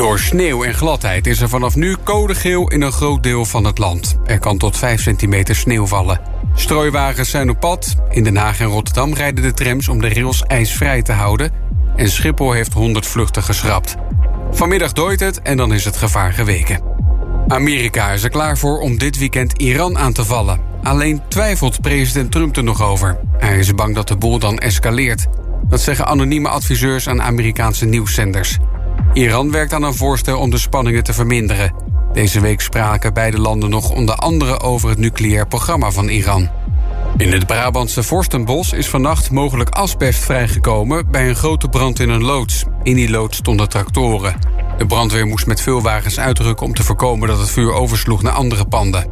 Door sneeuw en gladheid is er vanaf nu code geel in een groot deel van het land. Er kan tot 5 centimeter sneeuw vallen. Strooiwagens zijn op pad. In Den Haag en Rotterdam rijden de trams om de rails ijsvrij te houden. En Schiphol heeft 100 vluchten geschrapt. Vanmiddag dooit het en dan is het gevaar geweken. Amerika is er klaar voor om dit weekend Iran aan te vallen. Alleen twijfelt president Trump er nog over. Hij is bang dat de boel dan escaleert. Dat zeggen anonieme adviseurs aan Amerikaanse nieuwszenders. Iran werkt aan een voorstel om de spanningen te verminderen. Deze week spraken beide landen nog onder andere over het nucleair programma van Iran. In het Brabantse Vorstenbos is vannacht mogelijk asbest vrijgekomen bij een grote brand in een loods. In die loods stonden tractoren. De brandweer moest met veel wagens uitrukken om te voorkomen dat het vuur oversloeg naar andere panden.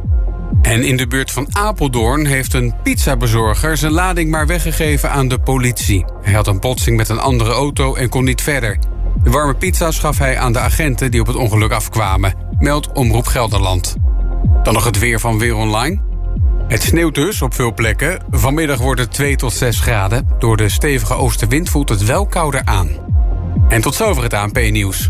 En in de buurt van Apeldoorn heeft een pizzabezorger zijn lading maar weggegeven aan de politie. Hij had een botsing met een andere auto en kon niet verder. De warme pizza's gaf hij aan de agenten die op het ongeluk afkwamen, meldt Omroep Gelderland. Dan nog het weer van Weer Online. Het sneeuwt dus op veel plekken. Vanmiddag wordt het 2 tot 6 graden. Door de stevige oostenwind voelt het wel kouder aan. En tot zover het ANP-nieuws.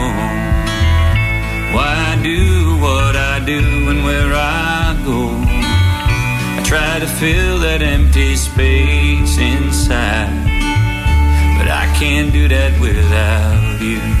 do what I do and where I go. I try to fill that empty space inside, but I can't do that without you.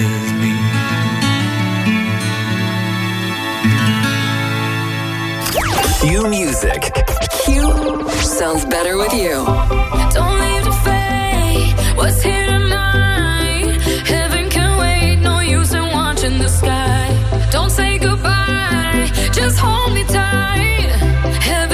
New Music. Q sounds better with you. Don't leave the fate. What's here tonight? Heaven can wait. No use in watching the sky. Don't say goodbye. Just hold me tight. Heaven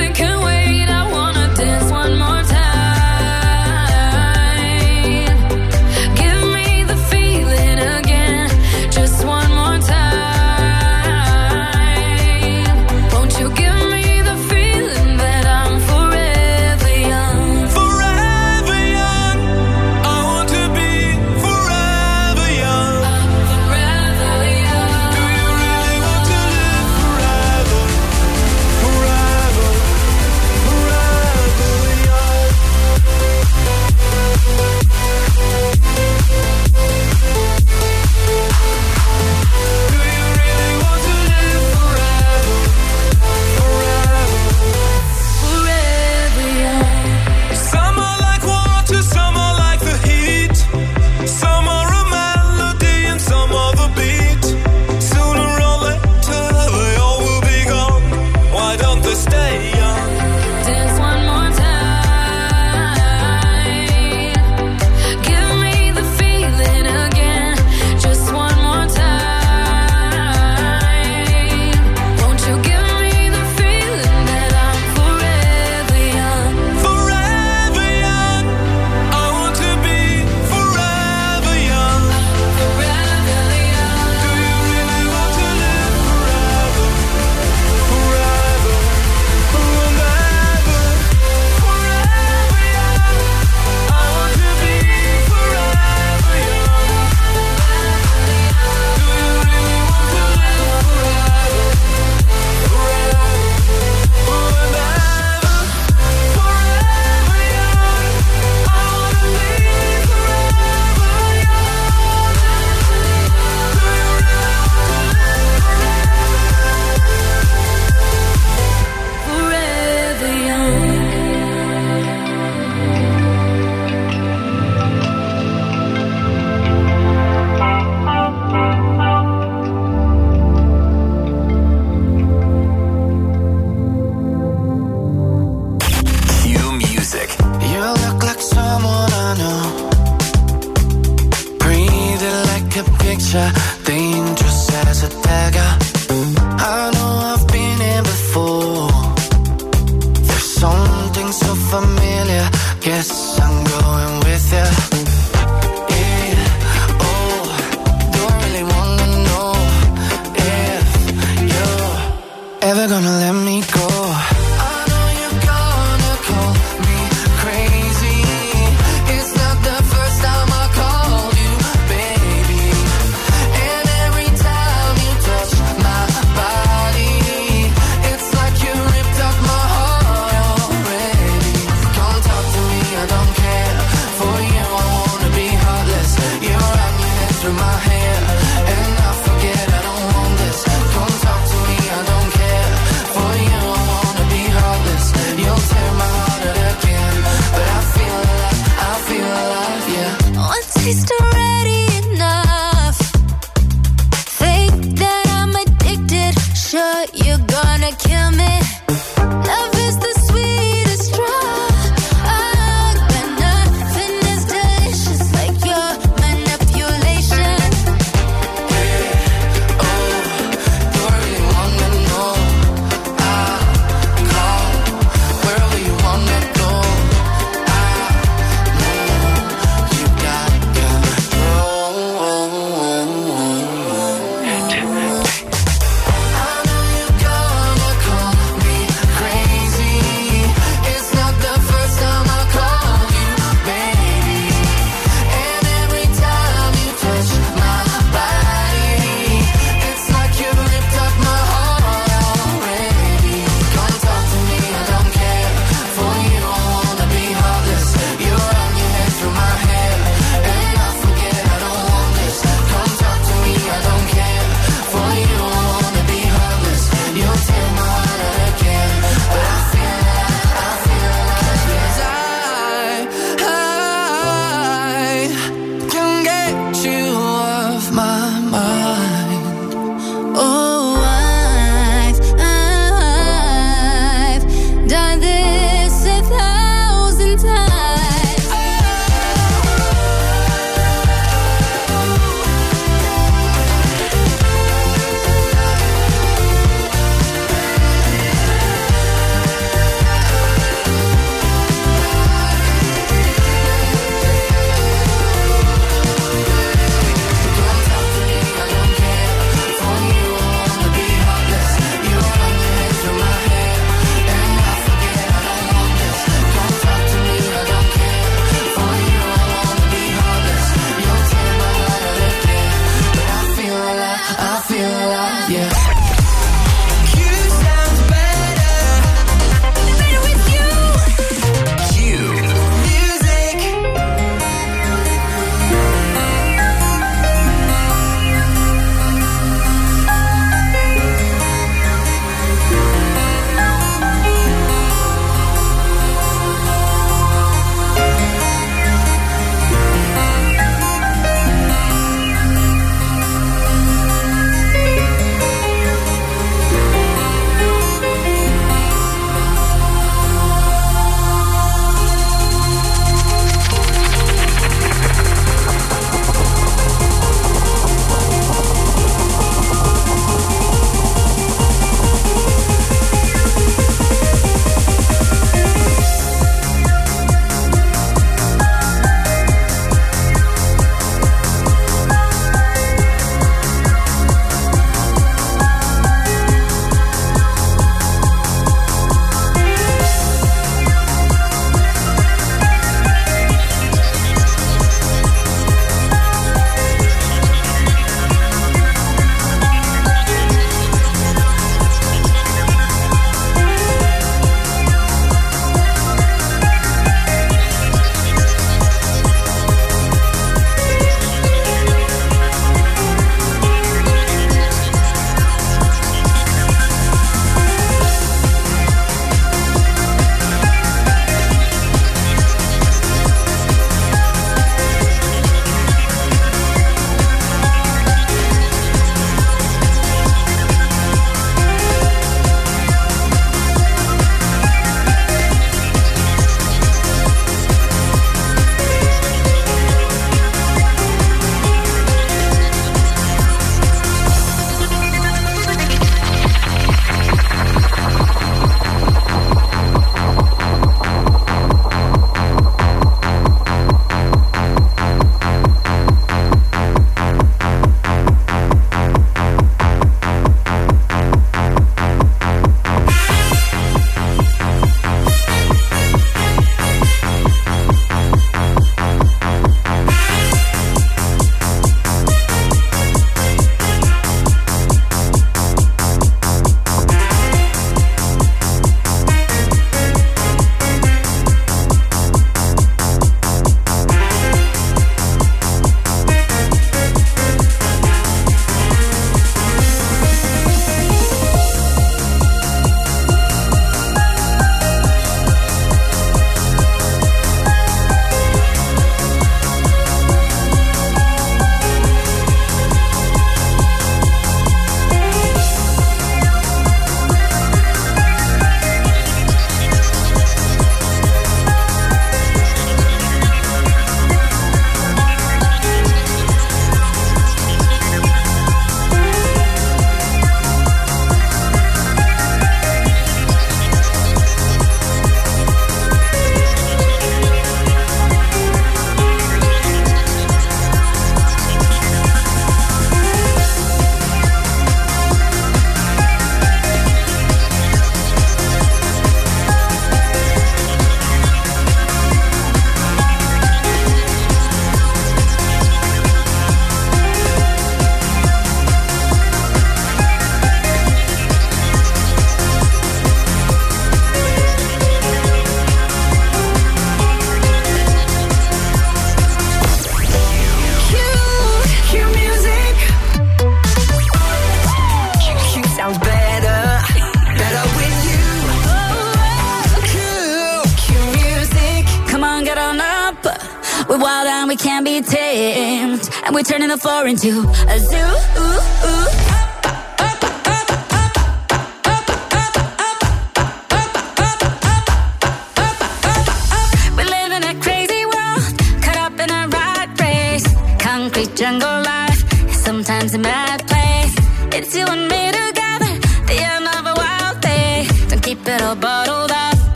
into.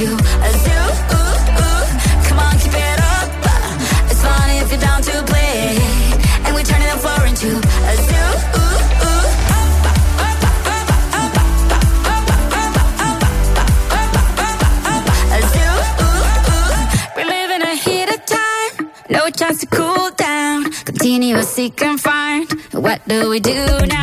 you a zoo. Ooh, ooh. Come on, keep it up. It's fun if you're down to play. And we're turning the floor into a zoo. A zoo. Ooh, ooh. We're living a heat of time. No chance to cool down. Continue to find. What do we do now?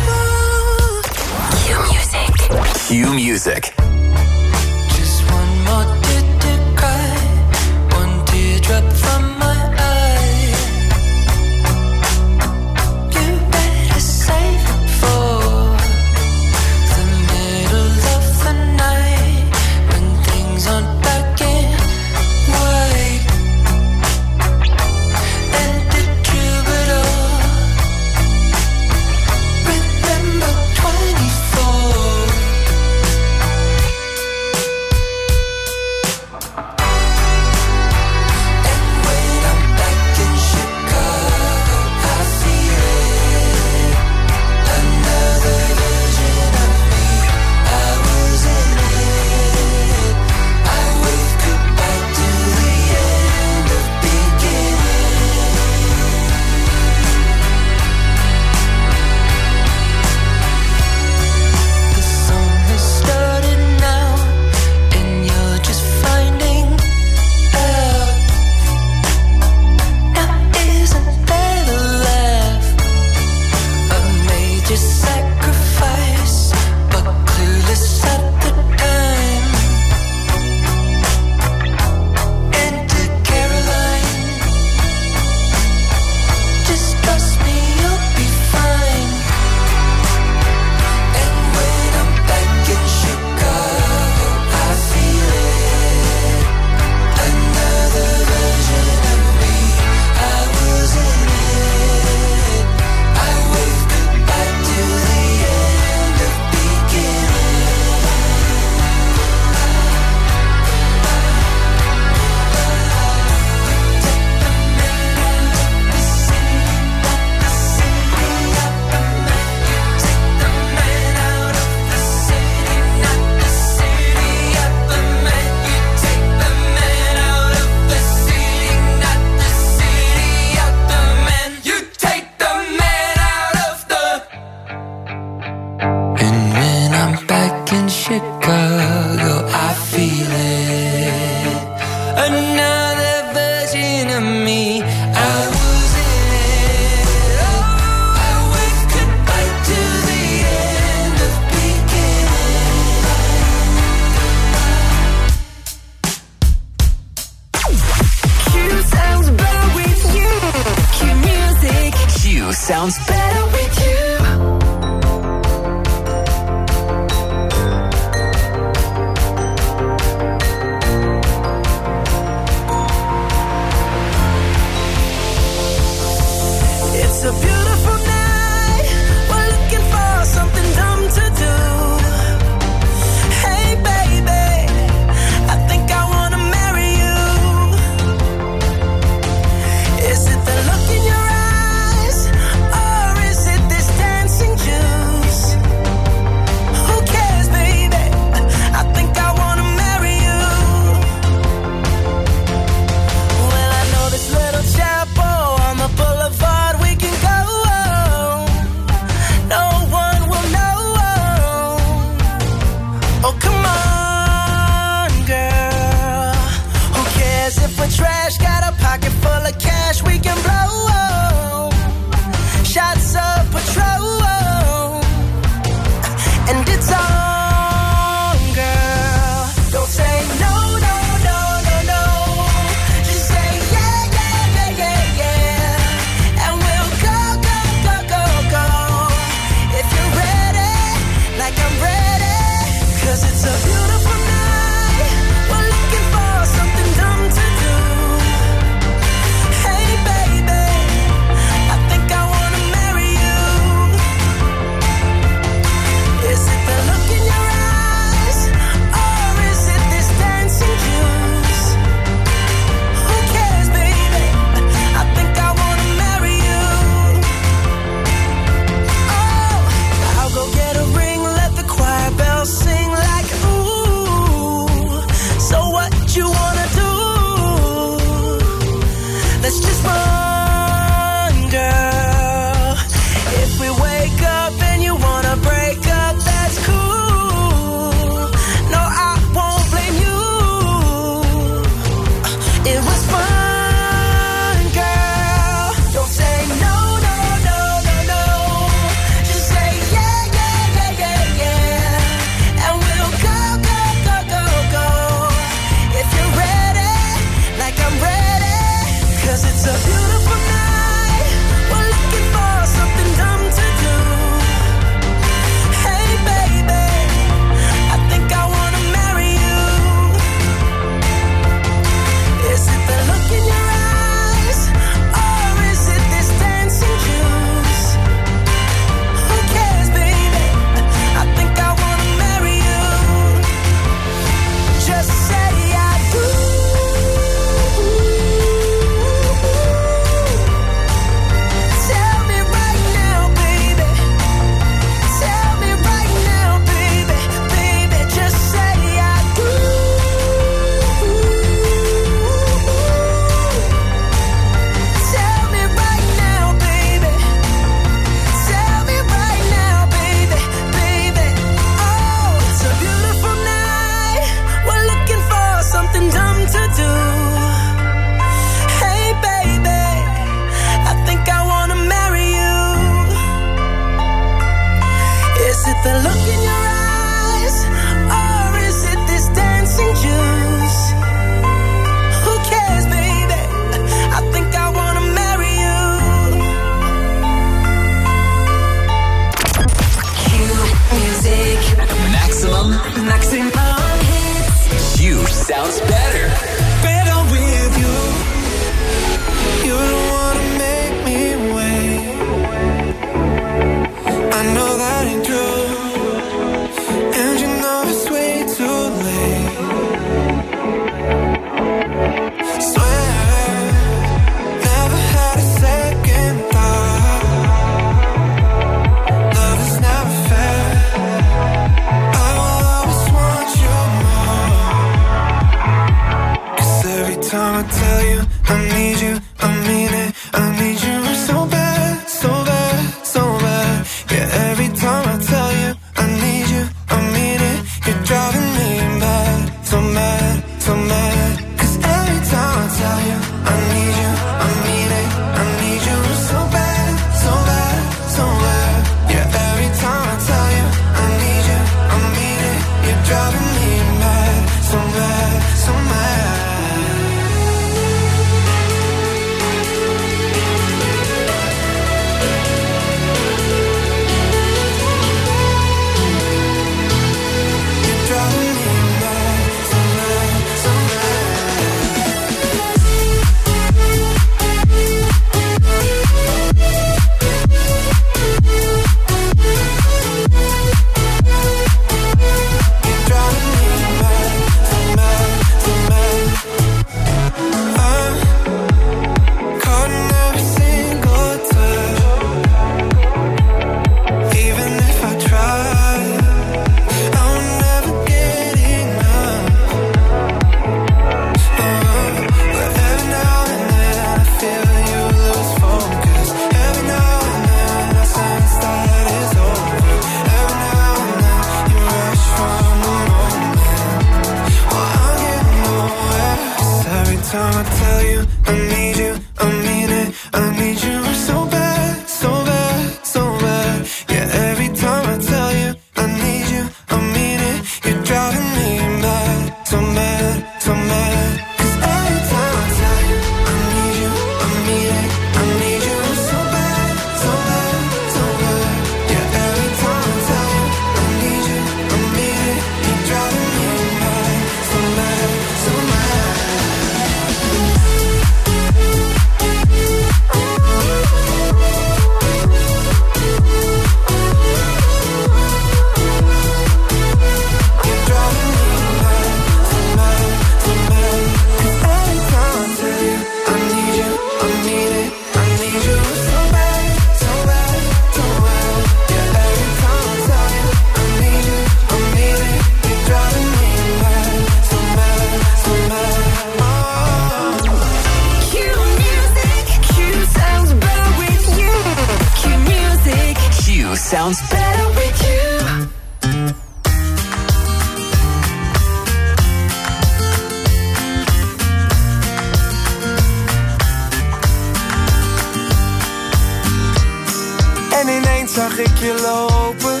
Lopen.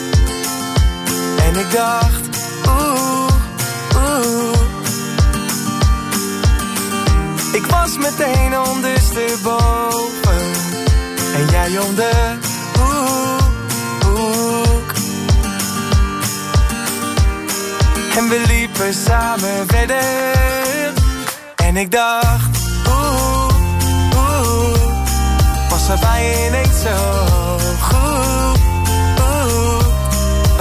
En ik dacht, oeh, oeh. Ik was meteen ondersteboven. En jij om de hoek. En we liepen samen verder. En ik dacht, oeh, oeh. Was er bij ineens zo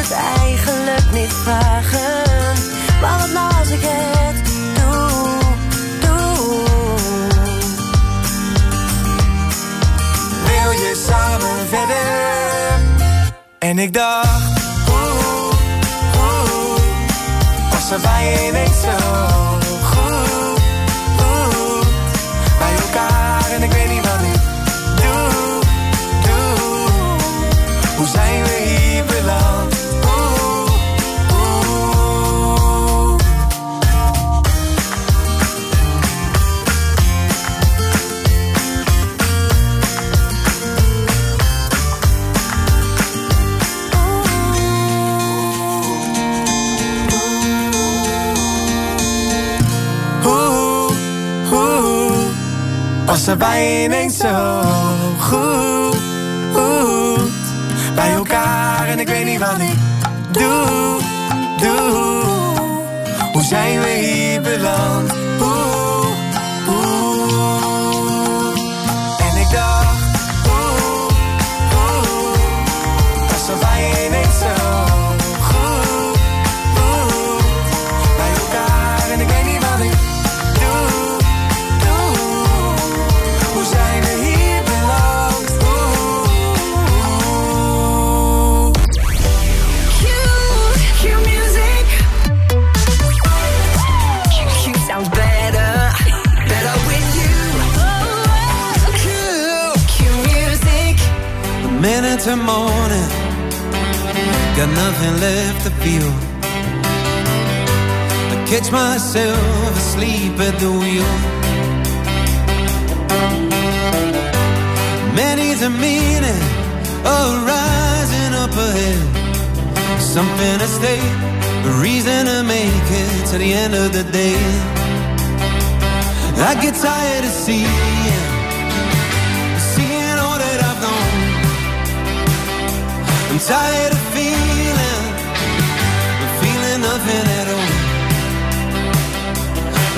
het eigenlijk niet vragen. Maar wat nou als ik het doe, doe. Wil je samen verder? En ik dacht, oeh, oeh, was er bij ineens zo goed, oeh, bij elkaar en ik weet niet jij ineens zo goed. Nothing left to feel. I catch myself asleep at the wheel. Many's a meaning of rising up ahead. Something to stay, a reason to make it to the end of the day. I get tired of seeing, tired of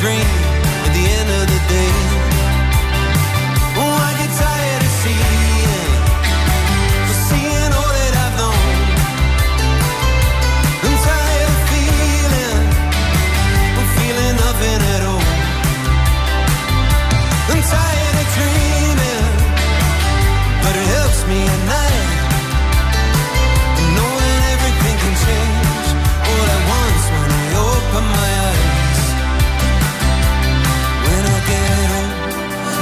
dream.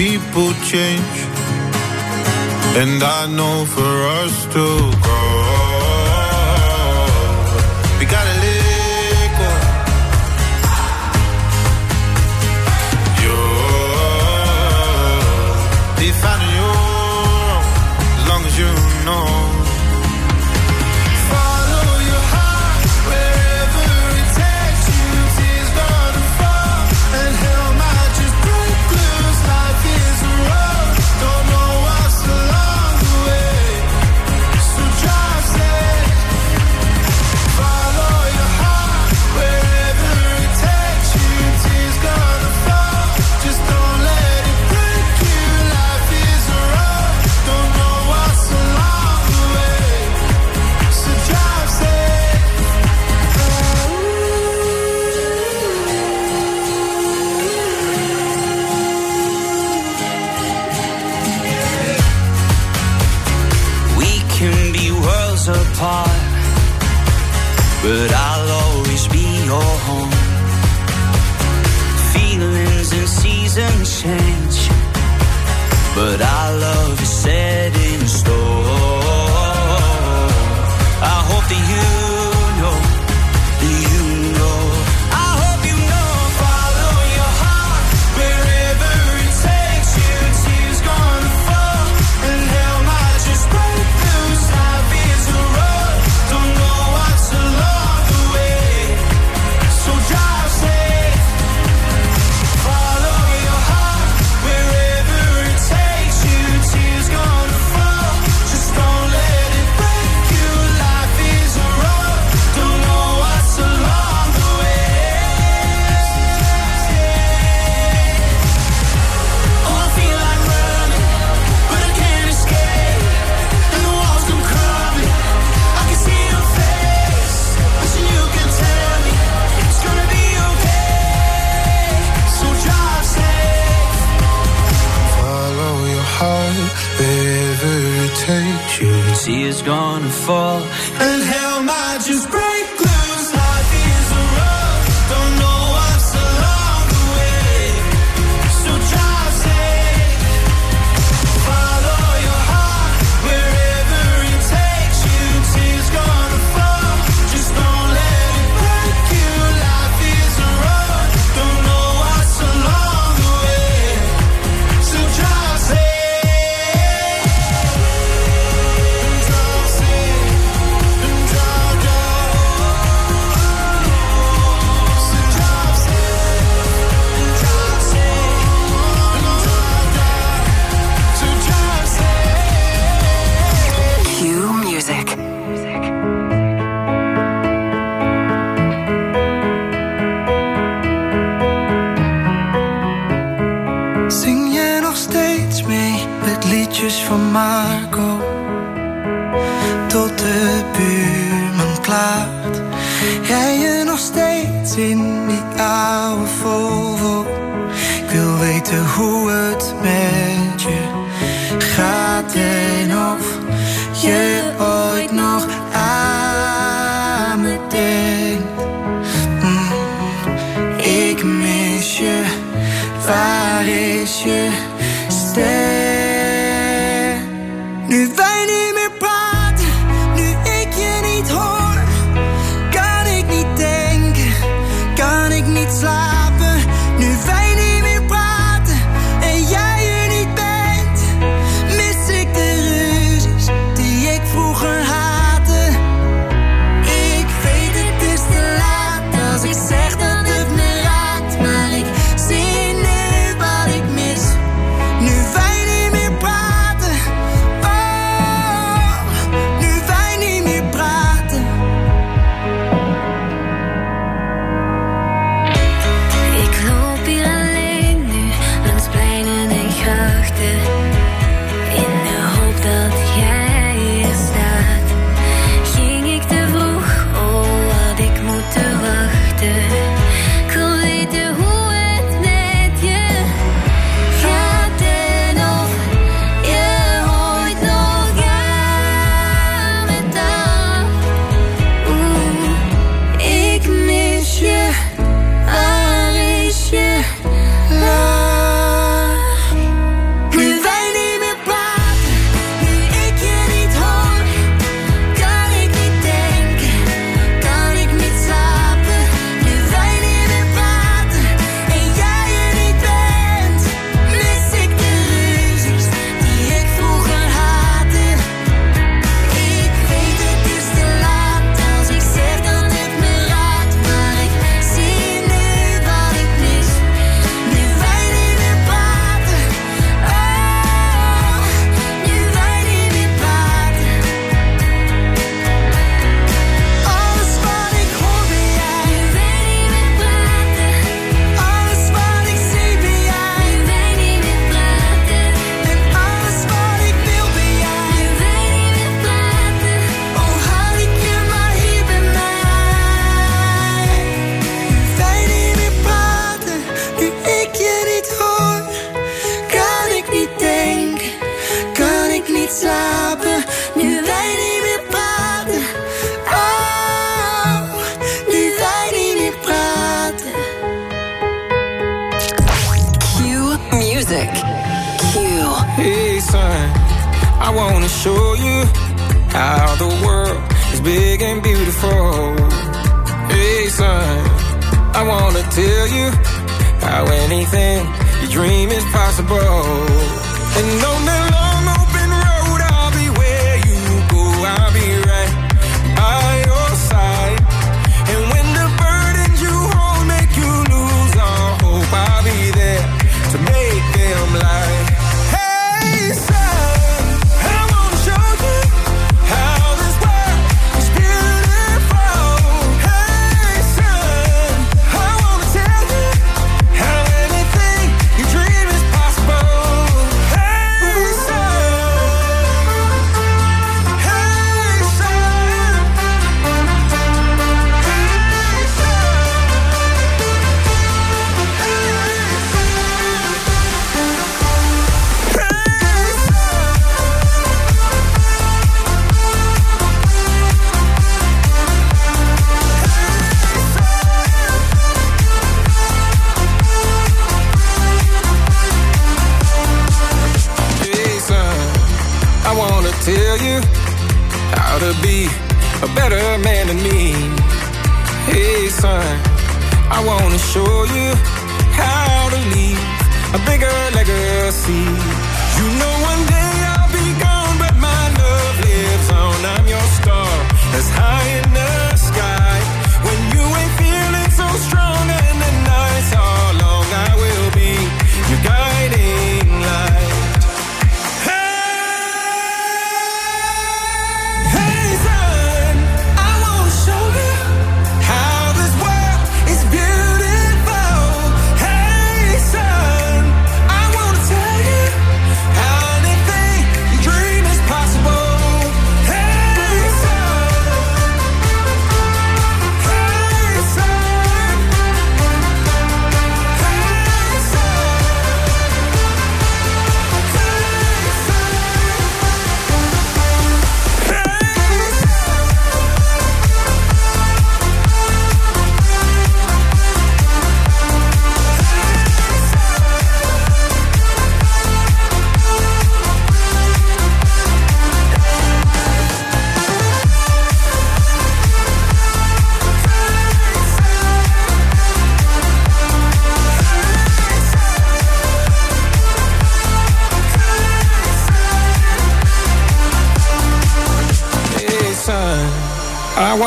people change, and I know for us to grow. But our love is set in stone. I hope that you is gonna fall. And hell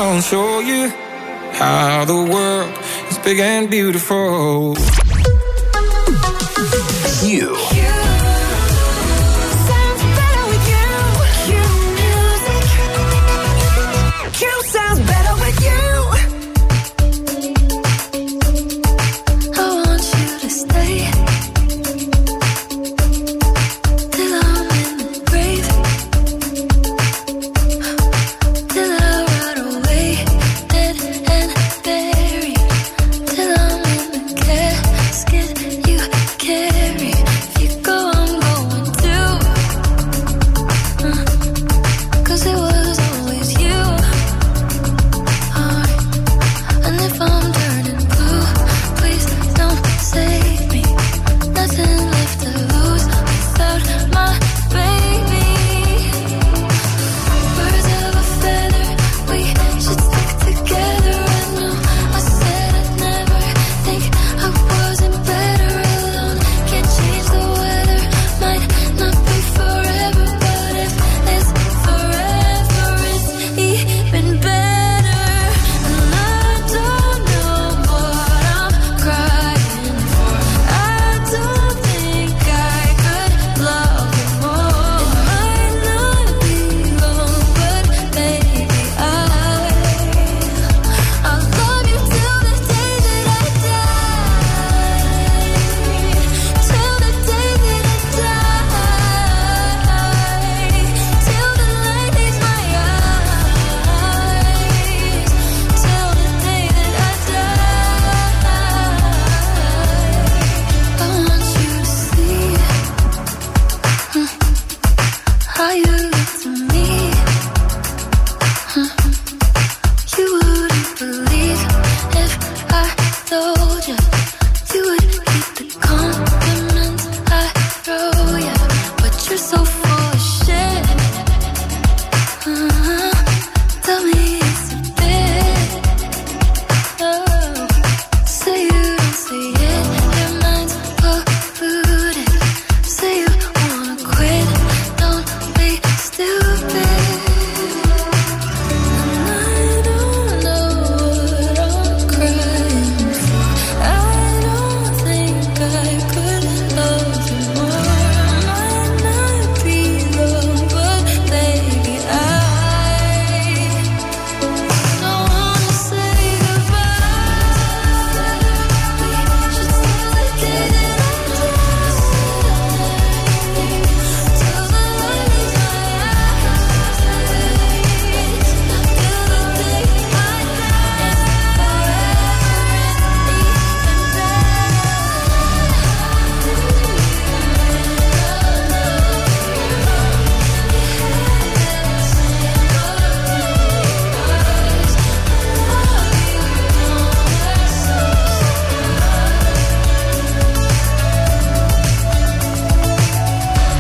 I'll show you how the world is big and beautiful. You